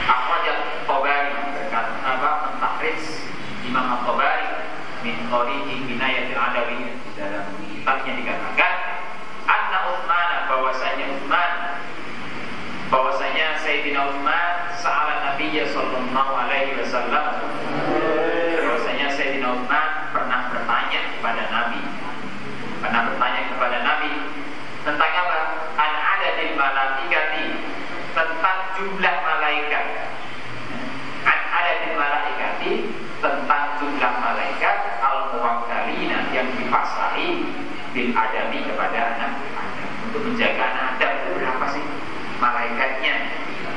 A: Akhwajat Tobari berkata apa mentakris Imam At-Tobari min qawlihi binayatil adawi di dalam kitabnya dikatakan anna Uthman bahwasanya Uthman bahwasanya Sayyidina Uthman sa'ala Nabi sallallahu alaihi wasallam bahwasanya Sayyidina Uthman pernah bertanya kepada Nabi pernah bertanya kepada Nabi tentang apa? An ada di malaikati tentang jumlah malaikat an ada di malaikati tentang jumlah malaikat al muwakkalina yang dipasrahi bil adami kepada anak untuk menjaga anak Adam berapa sih malaikatnya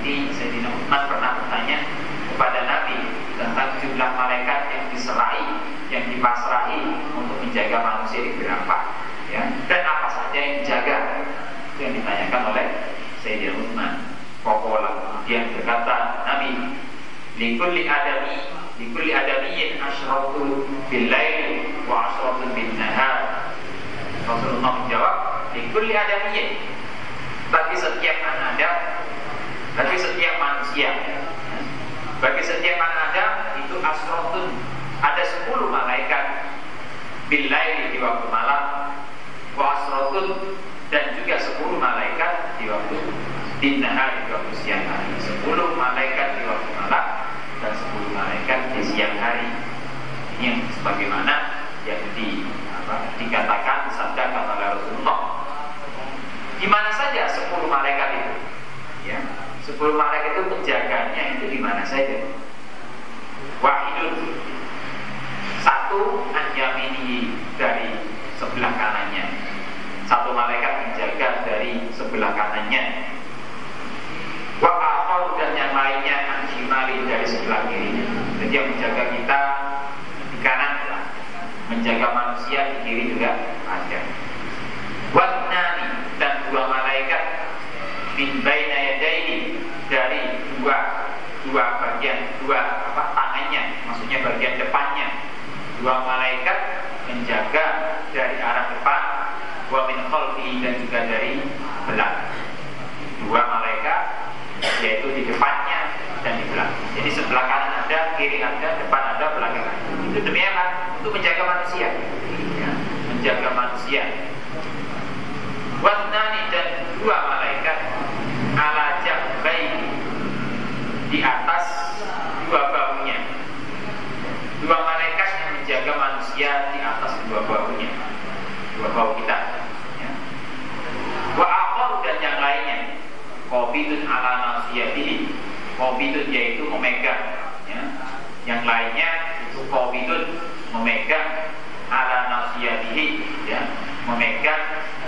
A: Nanti Sayyidina Uthman pernah bertanya kepada Nabi tentang jumlah malaikat yang diserahi, yang dipasrahi untuk menjaga manusia ini berapa, ya. Dan apa saja yang dijaga? Itu yang ditanyakan oleh Sayyidina Utsman. Fakola kemudian berkata Nabi, likulli adami likulli adamiyin asyratu bil lail wa asyratu bin nahar. Rasulullah menjawab, likulli adamiyin bagi setiap anak Adam, bagi setiap manusia, bagi setiap anak Adam itu asrotun. Ada sepuluh malaikat. Billahi di waktu malam. Wa asrotun. Dan juga sepuluh malaikat di waktu dinahar di waktu siang hari. Sepuluh malaikat di waktu malam dan sepuluh malaikat di siang hari. Ini yang sebagaimana yang di apa, dikatakan di mana saja sepuluh malaikat itu? Ya sepuluh malaikat itu menjaganya itu di mana saja? Wahidun. Satu anjamini dari sebelah kanannya. Satu malaikat menjaga dari sebelah kanannya. Wa dan yang lainnya anjimali dari sebelah kirinya. Jadi yang menjaga kita di kanan menjaga manusia di kiri juga ada. Dan dua malaikat min baina dari dua dua bagian dua apa tangannya maksudnya bagian depannya. Dua malaikat menjaga dari arah depan wa min khalfi dan juga dari belakang dua malaikat yaitu di depannya dan di belakang jadi sebelah kanan ada kiri ada depan ada belakang ada. Itu demi apa? Untuk menjaga manusia. Ya, menjaga manusia Wadnani dan dua malaikat ala jambai di atas dua bahunya. Dua malaikat yang menjaga manusia di atas dua bahunya, dua bahu kita. Ya. Wa dan yang lainnya. Kobitun ala nasiyatihi. Kobitun yaitu memegang. Ya. Yang lainnya itu kobitun memegang ala nasiyatihi. Ya. Memegang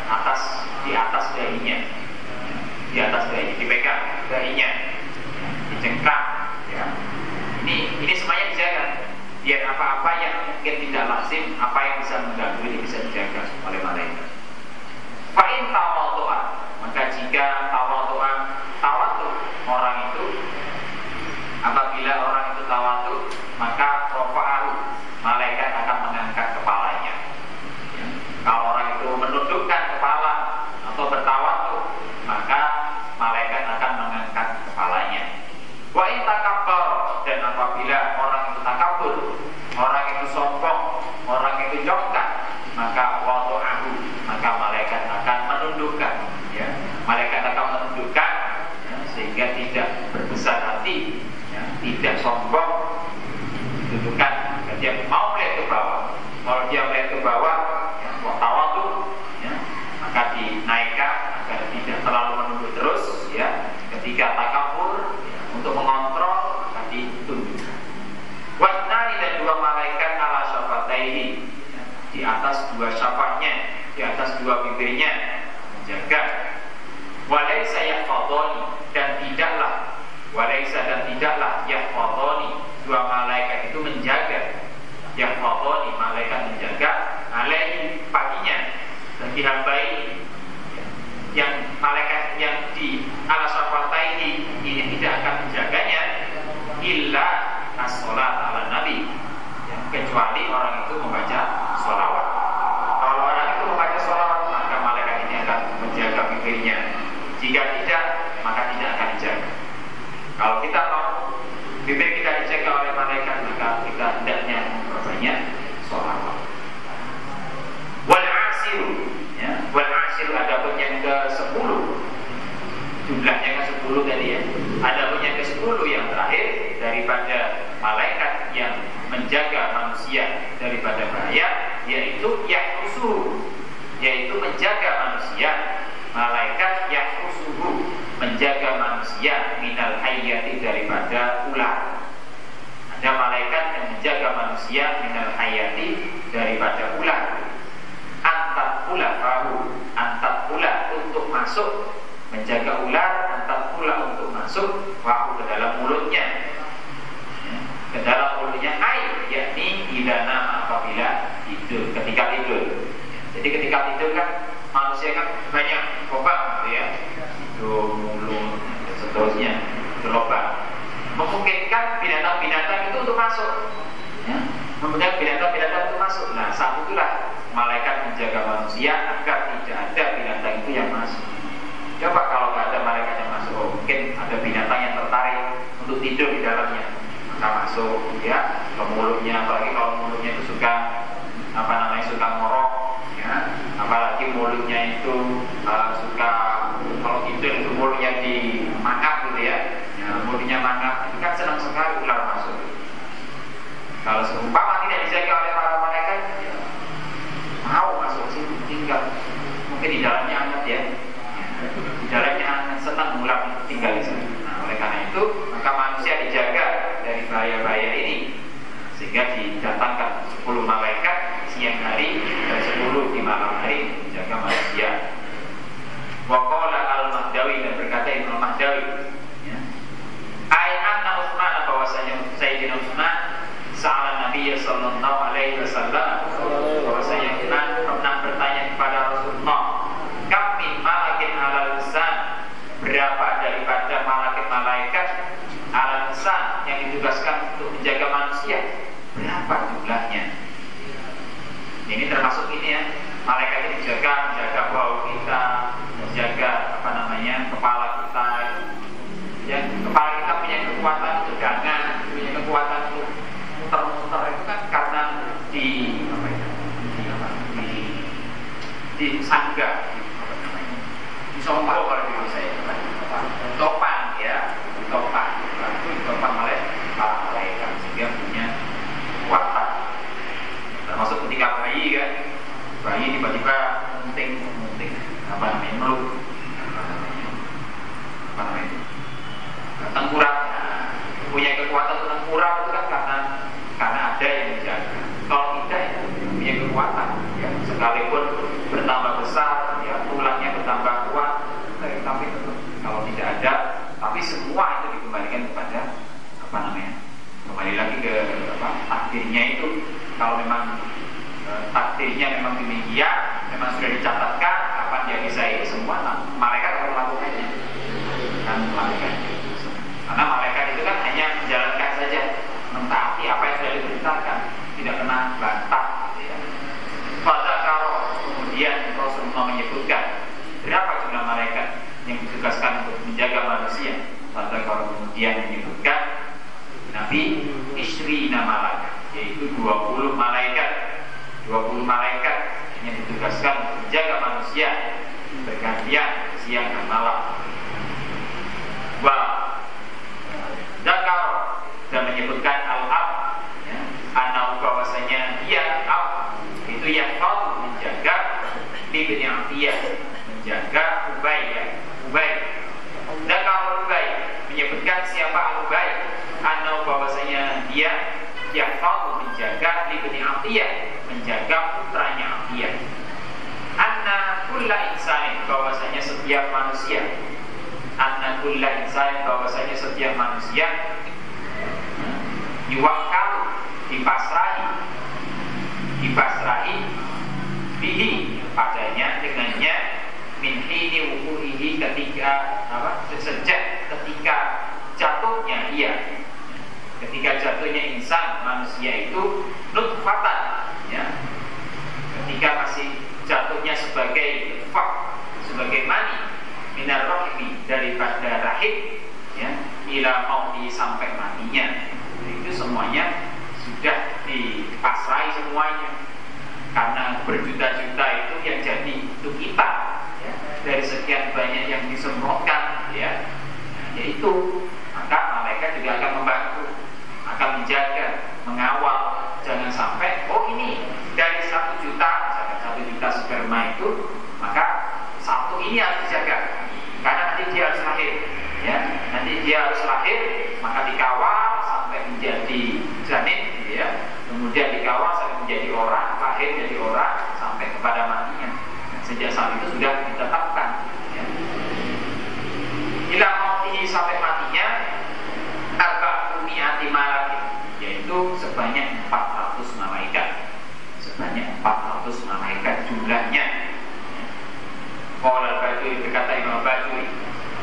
A: atas di atas dahinya. Di atas dahi dipegang dahinya. Dicengkram ya. Ini ini semuanya dijaga. Biar apa-apa yang mungkin tidak lazim apa yang bisa mengganggu ini bisa dijaga oleh malaikat. Fa'in tawadu'a maka jika tawadu'a tawadu orang itu apabila orang itu tawadu maka rofa'ahu malaikat akan mengangkat kepalanya ya. kalau orang itu menundukkan kepala atau bertawadu maka malaikat akan mengangkat kepalanya wa in takabbar dan apabila orang itu takabur orang itu sombong orang itu jongkak maka wadu'ahu maka malaikat akan menundukkan ya malaikat akan menundukkan ya, sehingga tidak berbesar hati ya, tidak sombong dudukkan dia mau melihat ke bawah kalau dia melihat ke bawah ya, tawadu ya, maka dinaikkan agar tidak terlalu menunduk terus ya ketika takabur ya, untuk mengontrol maka ditundukkan Wadnani dan dua malaikat ala syafataihi ya, di atas dua syafahnya di atas dua bibirnya menjaga walaisa yahfadhani dan tidaklah walaisa dan tidaklah yahfadhani dua malaikat itu menjaga. Yahfadhani malaikat menjaga. Alaihi paginya. Bagi hamba ini. Yang malaikat yang di ala syafataihi ini tidak akan menjaganya illa as-sholat ala nabi. Kecuali orang itu membaca sholawat kalau orang itu membaca sholawat maka malaikat ini akan menjaga bibirnya jika tidak maka tidak akan dijaga kalau kita mau bibir kita dijaga oleh malaikat maka kita hendaknya memperbanyak sholawat asiru ya. Wal asiru ada pun yang ke 10 jumlahnya ke 10 tadi ya. Ada pun yang ke 10 yang terakhir daripada malaikat yang menjaga manusia daripada bahaya yaitu yahrusu yaitu menjaga manusia. Malaikat yahrusuhu menjaga manusia minal hayati daripada ular. Ada malaikat yang menjaga manusia minal hayati daripada ular pula rahu antat pula untuk masuk menjaga ular antat pula untuk masuk rahu ke dalam mulutnya Ya, ke dalam mulutnya air yakni idana apabila tidur ketika tidur jadi ketika tidur kan manusia kan banyak lubang gitu ya hidung, mulut, dan seterusnya, lubang. Memungkinkan binatang-binatang itu untuk masuk. Ya. Memungkinkan binatang-binatang itu masuk. Nah, saat itulah malaikat menjaga manusia agar tidak ada binatang itu yang masuk. Coba kalau nggak ada malaikat yang masuk, oh, mungkin ada binatang yang tertarik untuk tidur di dalamnya, maka masuk ya ke mulutnya, apalagi kalau mulutnya itu suka apa namanya suka ngorok, ya, apalagi mulutnya itu uh, suka kalau tidur itu mulutnya dimangap gitu ya, ya mulutnya mangap, itu kan senang sekali ular masuk. Kalau seumpama tidak dijaga oleh para malaikat, ya, mau masuk sini tinggal, mungkin di dalamnya hangat ya, di dalamnya hangat senang ular tinggal di sana. Nah, oleh karena itu maka manusia dijaga bahaya-bahaya ini sehingga didatangkan 10 malaikat siang hari dan 10 di malam hari menjaga manusia. Waqala siang dan malam wa zakar dan menyebutkan al-ab ya, anak bahwasanya dia ab itu yang kau menjaga ibni Atiyah menjaga Ubay ya Ubay. Zakar Ubay menyebutkan siapa Ubay anak bahwasanya dia yang kau menjaga ibni Atiyah menjaga putranya Atiyah anna kulla insanin bahwasanya setiap manusia. Anna kulla insanin bahwasanya setiap manusia. Yuwakal dipasrahi. Dipasrahi bihi padanya dengannya min hini wukuhihi ketika apa sejak ketika jatuhnya ia. Ketika jatuhnya insan manusia itu nutfatan ya. Ketika masih jatuhnya sebagai fak sebagai mani minar rahimi daripada rahim ya ila mauti sampai matinya. Itu semuanya sudah dipasrai semuanya. Karena berjuta-juta itu yang jadi itu kita ya. dari sekian banyak yang disemprotkan ya. Yaitu maka malaikat juga akan membantu akan menjaga mengawal. Jangan sampai oh ini dari satu juta juta sperma itu maka satu ini harus dijaga. Karena nanti dia harus lahir ya. Nanti dia harus lahir maka dikawal sampai menjadi janin ya. Kemudian dikawal sampai menjadi orang lahir jadi orang sampai kepada matinya. Sejak saat itu sudah ditetapkan ya. Bila mautihi sampai matinya Arba umiati malakin Yaitu sebanyak 400 malaikat Sebanyak 400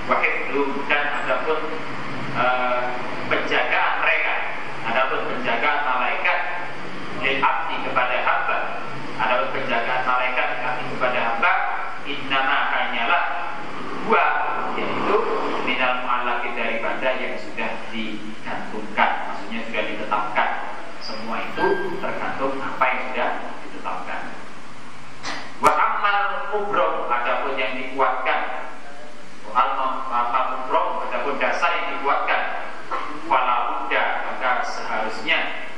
A: Bajuri wahid dan adapun uh, penjagaan mereka adapun penjagaan malaikat lil abdi kepada hamba adapun penjagaan malaikat kepada hamba innama hanyalah dua yaitu minal mu'allaki daripada yang sudah digantungkan maksudnya sudah ditetapkan semua itu tergantung apa yang sudah ditetapkan wa amal kubro adapun yang dikuatkan amal kubro adapun dasar yang dikuatkan wala maka seharusnya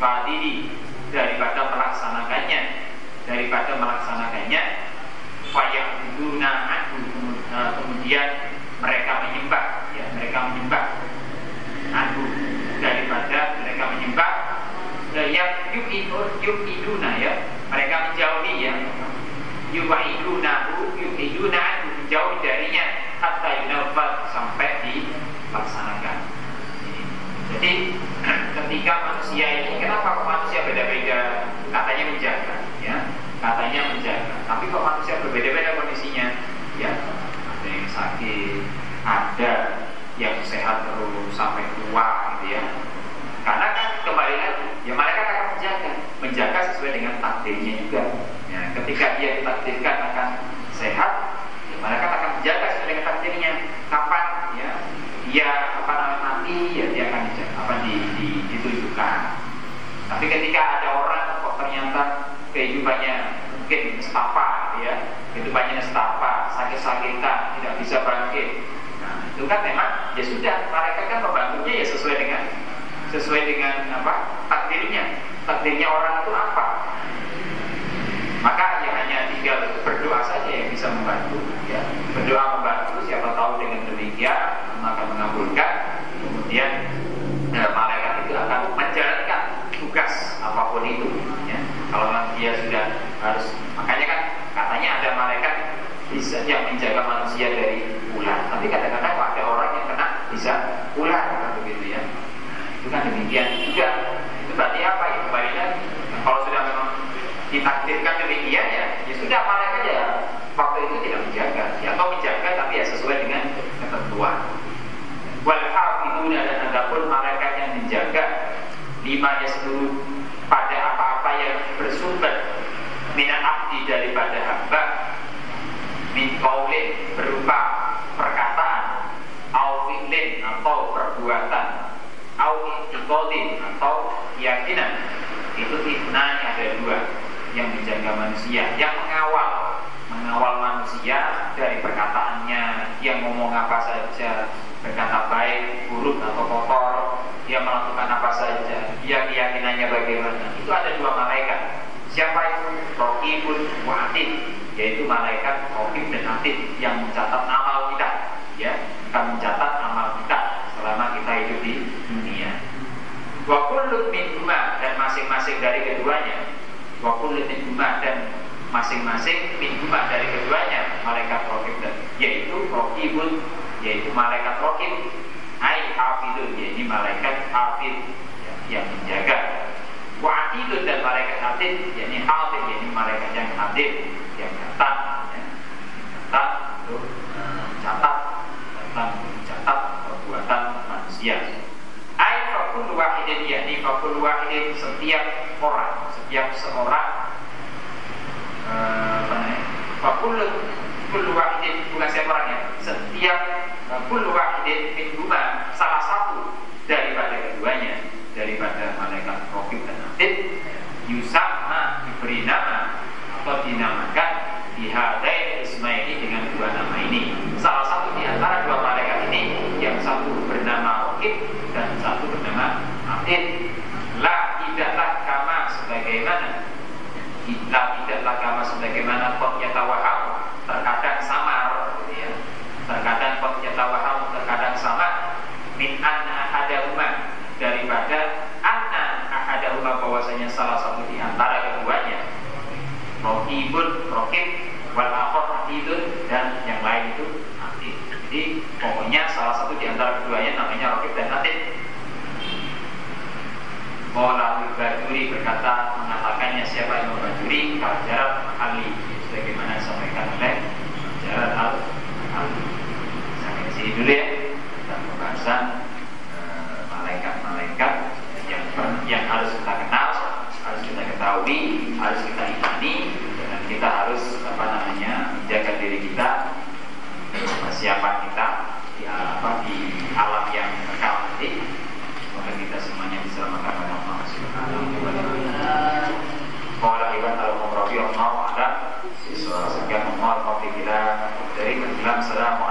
A: infadili daripada melaksanakannya. Daripada melaksanakannya fayabuduna aku eh, kemudian mereka menyembah ya mereka menyembah aku daripada mereka menyembah eh, yang yukiduna ya mereka menjauhi ya. Yuwaidunahu yukiduna aku menjauhi darinya hatta yunafat sampai dilaksanakan. Jadi ketika manusia ini kenapa manusia beda-beda? Katanya menjaga ya. Katanya menjaga. Tapi kok manusia berbeda-beda kondisinya? Ya ada yang sakit ada yang sehat terus sampai tua gitu ya. Karena kan kembali lagi ya mereka akan menjaga. Menjaga sesuai dengan takdirnya juga. Ya, ketika dia ditakdirkan akan sehat ya mereka akan menjaga sesuai dengan takdirnya. Kapan ya dia apa namanya mati ya dia akan dijaga, apa di, ditunjukkan tapi ketika ada orang kok ternyata kehidupannya mungkin nestapa ya. Kehidupannya nestapa sakit-sakitan tidak bisa bangkit. Nah itu kan memang ya sudah mereka kan membantunya ya sesuai dengan sesuai dengan apa? Takdirnya. Takdirnya orang itu apa? Maka ya hanya tinggal berdoa saja yang bisa membantu ya. Berdoa membantu siapa tahu dengan demikian maka mengabulkan. Kemudian ya, malaikat itu akan menjalankan tugas apa pun itu ya kalau dia sudah harus makanya kan katanya ada malaikat bisa yang menjaga manusia dari ular. Tapi kadang-kadang ada orang yang kena bisa ular kan begitu ya. Itu kan demikian juga. Itu berarti apa ya kembali kalau sudah memang ditakdirkan demikian ya ya sudah malaikat ya waktu itu tidak menjaga. Ya atau menjaga tapi ya sesuai dengan ketentuan. Wal hafiduna dan adapun malaikat yang menjaga lima seluruh pada apa-apa yang bersumber minat abdi daripada hamba min kaulin berupa perkataan au atau perbuatan au atau keyakinan. Itu fitnahnya ada dua yang menjaga manusia yang mengawal mengawal manusia dari perkataannya yang ngomong apa saja berkata baik buruk atau kotor dia melakukan apa saja dia keyakinannya bagaimana. Itu ada dua malaikat. Siapa itu? Rokibun Mu'atid Yaitu malaikat Rokib dan Atid Yang mencatat amal kita ya. Akan mencatat amal kita Selama kita hidup di dunia. Wa kullu min Dan masing-masing dari keduanya Wa kullu min Dan masing-masing min dari keduanya Malaikat Rokib dan Yaitu Rokibun Yaitu malaikat Rokib. Hai Hafidun Yaitu malaikat Hafid Yang menjaga. Wa dan malaikat atid yakni hadir yakni malaikat yang hadir yang datang ya. datang untuk mencatat datang mencatat perbuatan manusia. Ai fakul wahidin yakni setiap orang setiap seorang uh, apa namanya fakul kul wahidin bukan setiap orang ya setiap uh, kul wahidin min salah satu daripada keduanya yatawaham. Terkadang samar gitu ya. terkadang kot yatawaham terkadang sama min anna ahadahuma. Daripada anna ahadahuma bahwasanya salah satu di antara keduanya. Rohibun rohib wal akhor atidun dan yang lain itu atid jadi pokoknya salah satu di antara keduanya namanya rohib dan atid Mola Bajuri berkata mengatakannya siapa yang Bajuri Fajar Ali sebagaimana disampaikan oleh Jalan Al Ali. Sampai di sini dulu ya tentang pembahasan eh, malaikat-malaikat e, yang yang harus kita kenal, harus kita ketahui, harus kita imani dan kita harus apa namanya menjaga diri kita, persiapan kita di apa di alam yang kekal nanti. Semoga kita semuanya diselamatkan oleh Allah Subhanahu wa taala. الكلام سلام عليكم